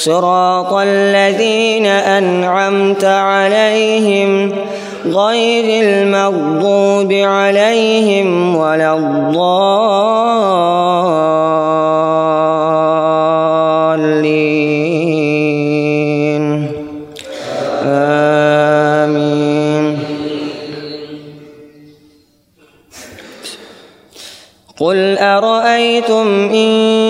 صراط الذين أنعمت عليهم غير المغضوب عليهم ولا الضالين. آمين. قل أرأيتم إن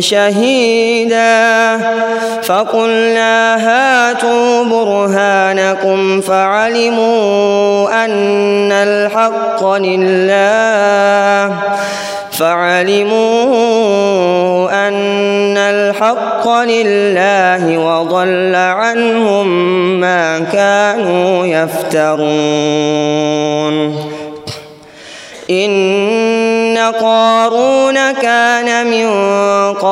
شهيدا فقلنا هاتوا برهانكم فعلموا أن الحق لله فعلموا أن الحق لله وضل عنهم ما كانوا يفترون. إن قارون كان من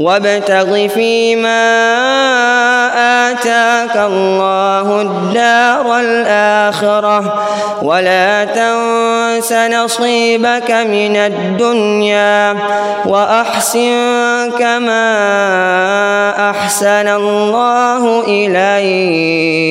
وابتغ فيما آتاك الله الدار الآخرة ولا تنس نصيبك من الدنيا وأحسن كما أحسن الله إليك.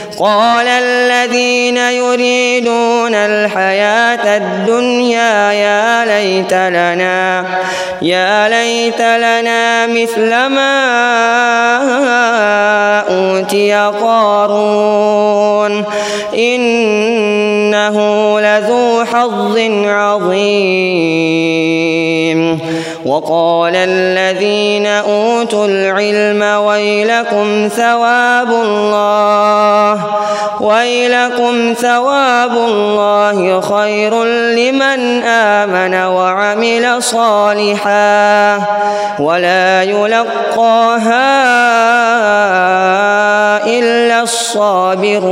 قال الذين يريدون الحياة الدنيا يا ليت لنا يا ليت لنا مثل ما أوتي قارون إنه لذو حظ عظيم. وقال الذين أوتوا العلم ويلكم ثواب الله ثواب الله خير لمن آمن وعمل صالحا ولا يلقاها إلا الصابرون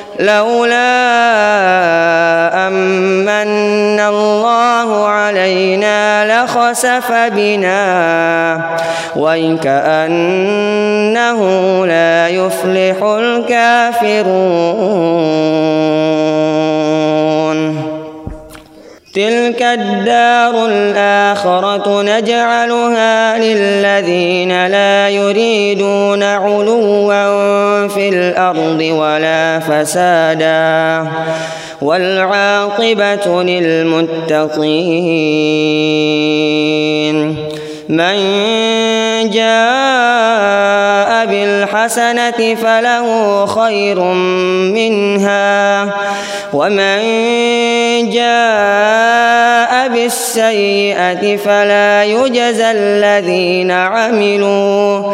لولا أمن الله علينا لخسف بنا ويكأنه لا يفلح الكافرون. تلك الدار الآخرة نجعلها للذين لا فسادا والعاقبة للمتقين من جاء بالحسنة فله خير منها ومن جاء بالسيئة فلا يجزى الذين عملوا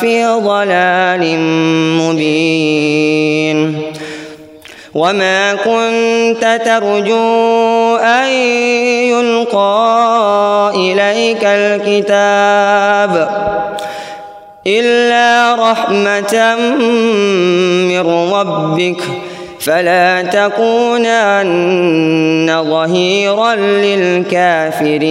في ضلال مبين. وما كنت ترجو أن يلقى إليك الكتاب إلا رحمة من ربك. فلا تكونن ظهيرا للكافرين.